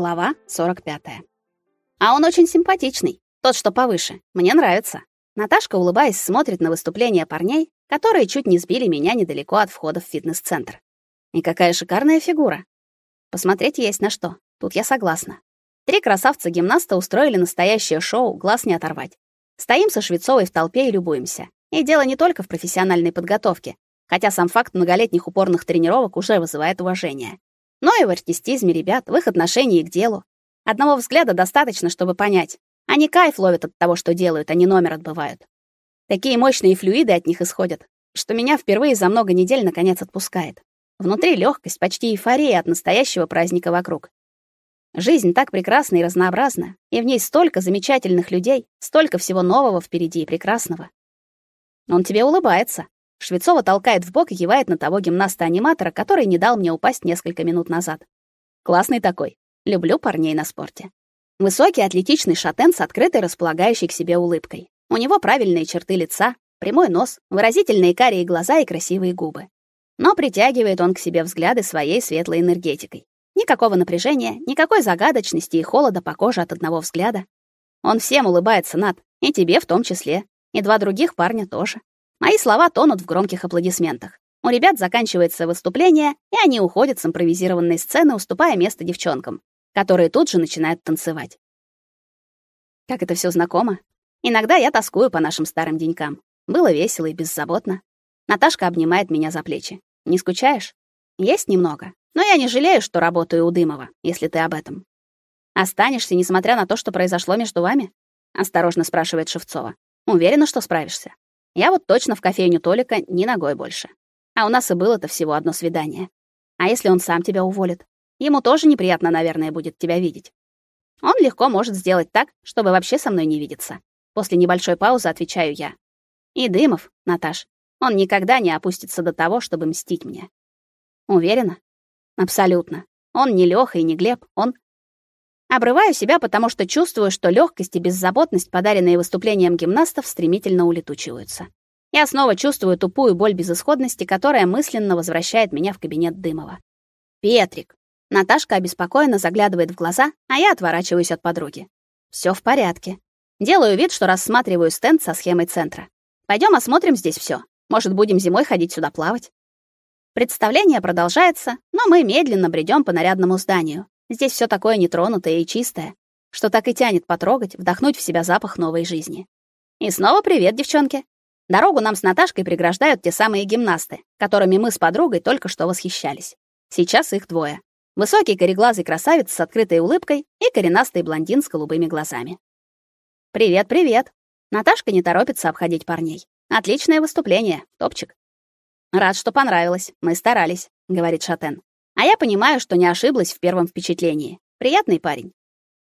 Глава 45. А он очень симпатичный, тот, что повыше. Мне нравится. Наташка, улыбаясь, смотрит на выступления парней, которые чуть не сбили меня недалеко от входа в фитнес-центр. И какая шикарная фигура. Посмотреть есть на что. Тут я согласна. Три красавца-гимнаста устроили настоящее шоу, глаз не оторвать. Стоим со Швецовой в толпе и любуемся. И дело не только в профессиональной подготовке, хотя сам факт многолетних упорных тренировок уже вызывает уважение но и в артистизме ребят, в их отношении к делу. Одного взгляда достаточно, чтобы понять. Они кайф ловят от того, что делают, а не номер отбывают. Такие мощные флюиды от них исходят, что меня впервые за много недель наконец отпускает. Внутри легкость, почти эйфория от настоящего праздника вокруг. Жизнь так прекрасна и разнообразна, и в ней столько замечательных людей, столько всего нового впереди и прекрасного. Он тебе улыбается, Швецова толкает в бок и кивает на того гимнаста-аниматора, который не дал мне упасть несколько минут назад. Классный такой. Люблю парней на спорте. Высокий, атлетичный шатен с открытой, располагающей к себе улыбкой. У него правильные черты лица, прямой нос, выразительные карие глаза и красивые губы. Но притягивает он к себе взгляды своей светлой энергетикой. Никакого напряжения, никакой загадочности и холода по коже от одного взгляда. Он всем улыбается, Над, и тебе в том числе, и два других парня тоже. Мои слова тонут в громких аплодисментах. У ребят заканчивается выступление, и они уходят с импровизированной сцены, уступая место девчонкам, которые тут же начинают танцевать. Как это все знакомо. Иногда я тоскую по нашим старым денькам. Было весело и беззаботно. Наташка обнимает меня за плечи. Не скучаешь? Есть немного. Но я не жалею, что работаю у Дымова, если ты об этом. Останешься, несмотря на то, что произошло между вами? осторожно спрашивает Шевцова. Уверена, что справишься. Я вот точно в кофейню Толика ни ногой больше. А у нас и было-то всего одно свидание. А если он сам тебя уволит? Ему тоже неприятно, наверное, будет тебя видеть. Он легко может сделать так, чтобы вообще со мной не видеться. После небольшой паузы отвечаю я. И Дымов, Наташ, он никогда не опустится до того, чтобы мстить мне. Уверена? Абсолютно. Он не Лёха и не Глеб, он Обрываю себя, потому что чувствую, что легкость и беззаботность, подаренные выступлением гимнастов, стремительно улетучиваются. Я снова чувствую тупую боль безысходности, которая мысленно возвращает меня в кабинет Дымова. Петрик. Наташка обеспокоенно заглядывает в глаза, а я отворачиваюсь от подруги. Все в порядке. Делаю вид, что рассматриваю стенд со схемой центра. Пойдем осмотрим здесь все. Может, будем зимой ходить сюда плавать. Представление продолжается, но мы медленно бредем по нарядному зданию. Здесь все такое нетронутое и чистое, что так и тянет потрогать, вдохнуть в себя запах новой жизни. И снова привет, девчонки. Дорогу нам с Наташкой преграждают те самые гимнасты, которыми мы с подругой только что восхищались. Сейчас их двое. Высокий кореглазый красавец с открытой улыбкой и коренастый блондин с голубыми глазами. Привет, привет. Наташка не торопится обходить парней. Отличное выступление, топчик. Рад, что понравилось. Мы старались, говорит Шатен. А я понимаю, что не ошиблась в первом впечатлении. Приятный парень.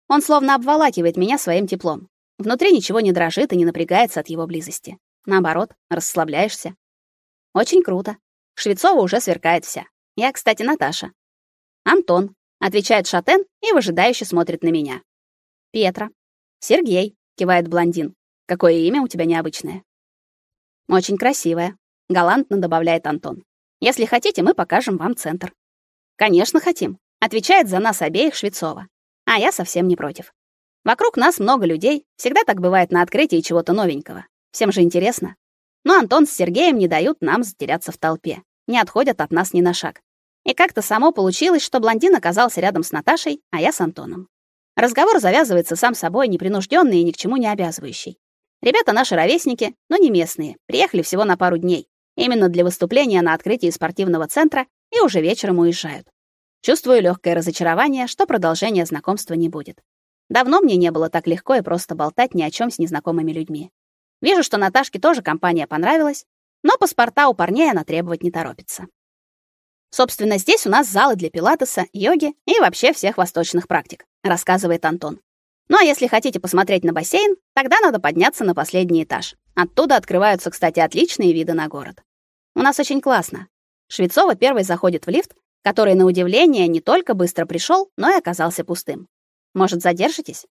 Он словно обволакивает меня своим теплом. Внутри ничего не дрожит и не напрягается от его близости. Наоборот, расслабляешься. Очень круто. Швецова уже сверкает вся. Я, кстати, Наташа. Антон, отвечает Шатен и выжидающе смотрит на меня. Петра. Сергей, кивает блондин. Какое имя у тебя необычное? Очень красивое, галантно добавляет Антон. Если хотите, мы покажем вам центр. Конечно, хотим, отвечает за нас обеих Швецова. А я совсем не против. Вокруг нас много людей, всегда так бывает на открытии чего-то новенького. Всем же интересно. Но Антон с Сергеем не дают нам затеряться в толпе, не отходят от нас ни на шаг. И как-то само получилось, что блондин оказался рядом с Наташей, а я с Антоном. Разговор завязывается сам собой, непринужденный и ни к чему не обязывающий. Ребята наши ровесники, но не местные, приехали всего на пару дней, именно для выступления на открытии спортивного центра и уже вечером уезжают. Чувствую легкое разочарование, что продолжения знакомства не будет. Давно мне не было так легко и просто болтать ни о чем с незнакомыми людьми. Вижу, что Наташке тоже компания понравилась, но паспорта у парней она требовать не торопится. Собственно, здесь у нас залы для пилатеса, йоги и вообще всех восточных практик, рассказывает Антон. Ну а если хотите посмотреть на бассейн, тогда надо подняться на последний этаж. Оттуда открываются, кстати, отличные виды на город. У нас очень классно. Швецова первой заходит в лифт, который, на удивление, не только быстро пришел, но и оказался пустым. Может, задержитесь?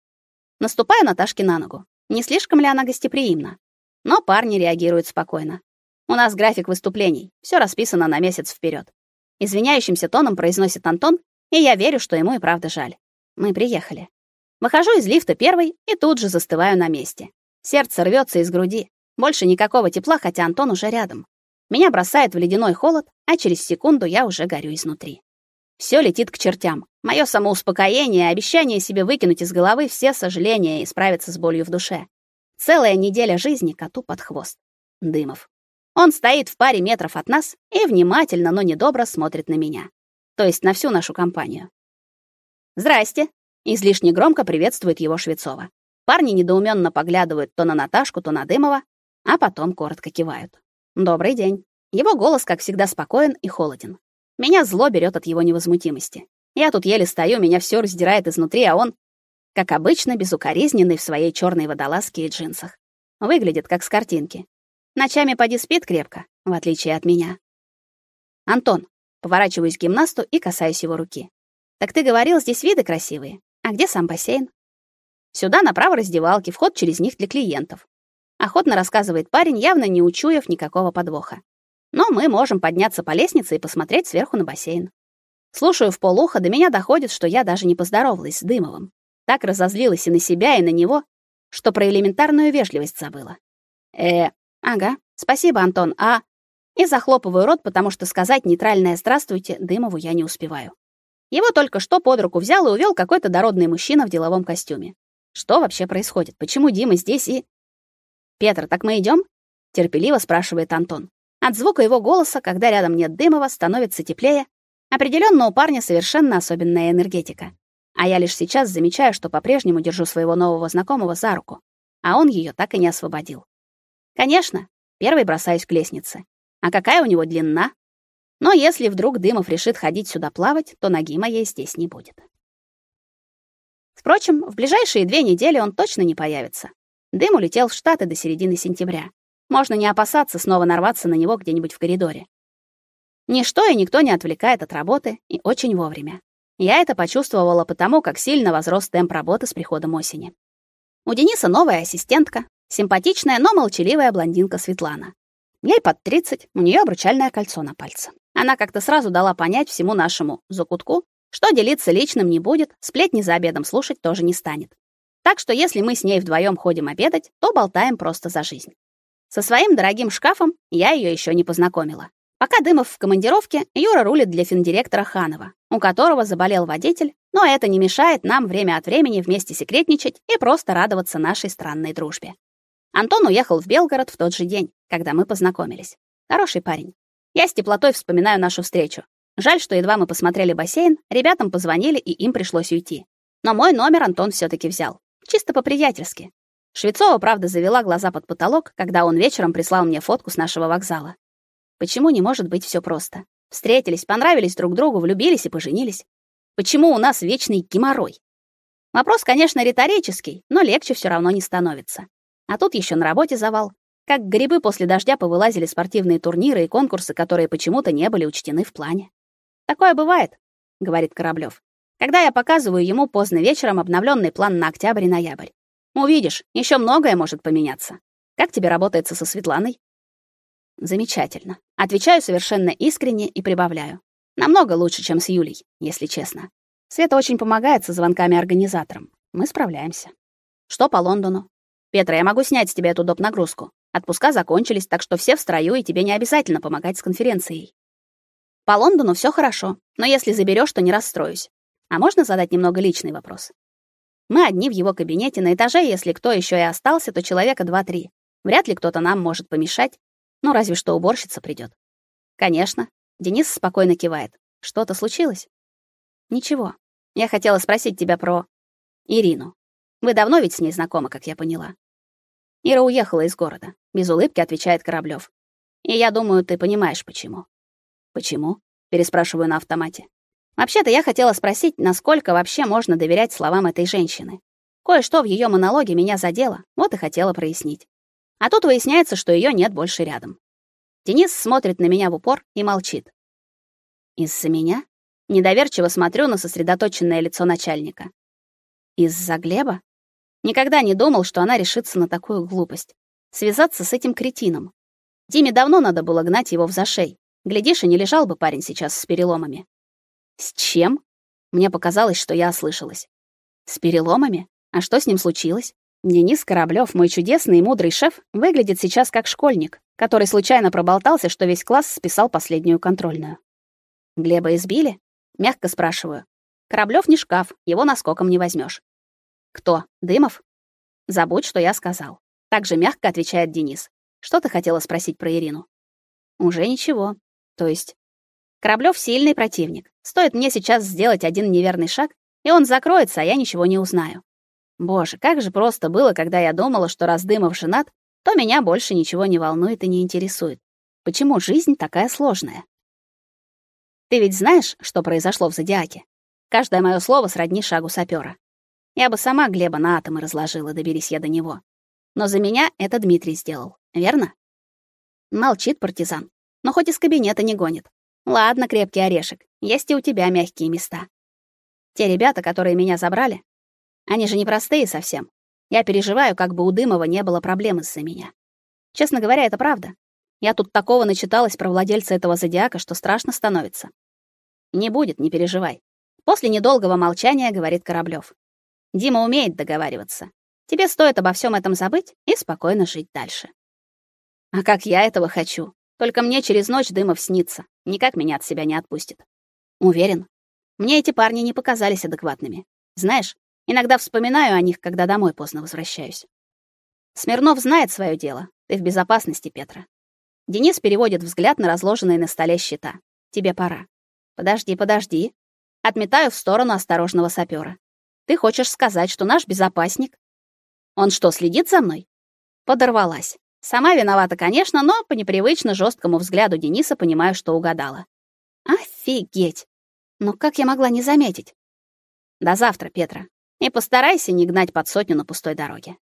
Наступаю Наташке на ногу. Не слишком ли она гостеприимна? Но парни реагируют спокойно. У нас график выступлений, все расписано на месяц вперед. Извиняющимся тоном произносит Антон, и я верю, что ему и правда жаль. Мы приехали. Выхожу из лифта первой и тут же застываю на месте. Сердце рвется из груди. Больше никакого тепла, хотя Антон уже рядом. Меня бросает в ледяной холод, а через секунду я уже горю изнутри. Все летит к чертям. Мое самоуспокоение, обещание себе выкинуть из головы все сожаления и справиться с болью в душе. Целая неделя жизни коту под хвост. Дымов. Он стоит в паре метров от нас и внимательно, но недобро смотрит на меня. То есть на всю нашу компанию. «Здрасте!» — излишне громко приветствует его Швецова. Парни недоуменно поглядывают то на Наташку, то на Дымова, а потом коротко кивают. «Добрый день». Его голос, как всегда, спокоен и холоден. Меня зло берет от его невозмутимости. Я тут еле стою, меня все раздирает изнутри, а он, как обычно, безукоризненный в своей черной водолазке и джинсах. Выглядит как с картинки. Ночами поди спит крепко, в отличие от меня. Антон, поворачиваюсь к гимнасту и касаюсь его руки. Так ты говорил, здесь виды красивые. А где сам бассейн? Сюда направо раздевалки, вход через них для клиентов. Охотно рассказывает парень, явно не учуяв никакого подвоха. Но мы можем подняться по лестнице и посмотреть сверху на бассейн. Слушаю в полухо, до меня доходит, что я даже не поздоровалась с Дымовым. Так разозлилась и на себя, и на него, что про элементарную вежливость забыла. Э, ага, спасибо, Антон, а... И захлопываю рот, потому что сказать нейтральное «здравствуйте» Дымову я не успеваю. Его только что под руку взял и увел какой-то дородный мужчина в деловом костюме. Что вообще происходит? Почему Дима здесь и... «Петр, так мы идем? терпеливо спрашивает Антон. От звука его голоса, когда рядом нет Дымова, становится теплее, Определенно у парня совершенно особенная энергетика. А я лишь сейчас замечаю, что по-прежнему держу своего нового знакомого за руку, а он ее так и не освободил. Конечно, первый бросаюсь к лестнице. А какая у него длина? Но если вдруг Дымов решит ходить сюда плавать, то ноги моей здесь не будет. Впрочем, в ближайшие две недели он точно не появится. Дым улетел в Штаты до середины сентября. Можно не опасаться снова нарваться на него где-нибудь в коридоре. Ничто и никто не отвлекает от работы, и очень вовремя. Я это почувствовала потому, как сильно возрос темп работы с приходом осени. У Дениса новая ассистентка, симпатичная, но молчаливая блондинка Светлана. Ей под 30, у нее обручальное кольцо на пальце. Она как-то сразу дала понять всему нашему закутку, что делиться личным не будет, сплетни за обедом слушать тоже не станет. Так что если мы с ней вдвоем ходим обедать, то болтаем просто за жизнь. Со своим дорогим шкафом я ее еще не познакомила. Пока Дымов в командировке, Юра рулит для финдиректора Ханова, у которого заболел водитель, но это не мешает нам время от времени вместе секретничать и просто радоваться нашей странной дружбе. Антон уехал в Белгород в тот же день, когда мы познакомились. Хороший парень. Я с теплотой вспоминаю нашу встречу. Жаль, что едва мы посмотрели бассейн, ребятам позвонили, и им пришлось уйти. Но мой номер Антон все таки взял. Чисто по-приятельски. Швецова, правда, завела глаза под потолок, когда он вечером прислал мне фотку с нашего вокзала. Почему не может быть все просто? Встретились, понравились друг другу, влюбились и поженились. Почему у нас вечный геморрой? Вопрос, конечно, риторический, но легче все равно не становится. А тут еще на работе завал. Как грибы после дождя повылазили спортивные турниры и конкурсы, которые почему-то не были учтены в плане. Такое бывает, говорит Кораблёв. Когда я показываю ему поздно вечером обновленный план на октябрь и ноябрь. Увидишь, еще многое может поменяться. Как тебе работается со Светланой? Замечательно. Отвечаю совершенно искренне и прибавляю. Намного лучше, чем с Юлей, если честно. Света очень помогает со звонками организаторам. Мы справляемся. Что по Лондону? Петра, я могу снять с тебя эту доп. нагрузку. Отпуска закончились, так что все в строю, и тебе не обязательно помогать с конференцией. По Лондону все хорошо, но если заберешь, то не расстроюсь. А можно задать немного личный вопрос? Мы одни в его кабинете на этаже, если кто еще и остался, то человека два-три. Вряд ли кто-то нам может помешать, ну, разве что уборщица придет. Конечно. Денис спокойно кивает. Что-то случилось? Ничего. Я хотела спросить тебя про Ирину. Вы давно ведь с ней знакомы, как я поняла. Ира уехала из города, без улыбки отвечает Кораблёв. И я думаю, ты понимаешь почему. Почему? переспрашиваю на автомате. Вообще-то я хотела спросить, насколько вообще можно доверять словам этой женщины. Кое-что в ее монологе меня задело, вот и хотела прояснить. А тут выясняется, что ее нет больше рядом. Денис смотрит на меня в упор и молчит. Из-за меня? Недоверчиво смотрю на сосредоточенное лицо начальника. Из-за Глеба? Никогда не думал, что она решится на такую глупость. Связаться с этим кретином. Диме давно надо было гнать его в зашей. Глядишь, и не лежал бы парень сейчас с переломами. С чем? Мне показалось, что я ослышалась. С переломами? А что с ним случилось? Денис Кораблёв, мой чудесный и мудрый шеф, выглядит сейчас как школьник, который случайно проболтался, что весь класс списал последнюю контрольную. Глеба избили? Мягко спрашиваю. Кораблёв не шкаф, его наскоком не возьмешь. Кто? Дымов? Забудь, что я сказал. Так же мягко отвечает Денис. Что ты хотела спросить про Ирину? Уже ничего. То есть Кораблёв сильный противник. Стоит мне сейчас сделать один неверный шаг, и он закроется, а я ничего не узнаю. Боже, как же просто было, когда я думала, что раз Дымов женат, то меня больше ничего не волнует и не интересует. Почему жизнь такая сложная? Ты ведь знаешь, что произошло в зодиаке? Каждое мое слово сродни шагу сапера. Я бы сама Глеба на атомы разложила, доберись я до него. Но за меня это Дмитрий сделал, верно? Молчит партизан, но хоть из кабинета не гонит. Ладно, крепкий орешек, есть и у тебя мягкие места. Те ребята, которые меня забрали, они же не простые совсем. Я переживаю, как бы у Дымова не было проблем из-за меня. Честно говоря, это правда. Я тут такого начиталась про владельца этого зодиака, что страшно становится. Не будет, не переживай. После недолгого молчания говорит Кораблёв. Дима умеет договариваться. Тебе стоит обо всем этом забыть и спокойно жить дальше. А как я этого хочу. Только мне через ночь Дымов снится. Никак меня от себя не отпустит. Уверен. Мне эти парни не показались адекватными. Знаешь, иногда вспоминаю о них, когда домой поздно возвращаюсь. Смирнов знает свое дело. Ты в безопасности, Петра. Денис переводит взгляд на разложенные на столе счета. Тебе пора. Подожди, подожди. Отметаю в сторону осторожного сапера. Ты хочешь сказать, что наш безопасник? Он что, следит за мной? Подорвалась. Сама виновата, конечно, но по непривычно жесткому взгляду Дениса понимаю, что угадала. Офигеть. Но как я могла не заметить? До завтра, Петра. И постарайся не гнать под сотню на пустой дороге.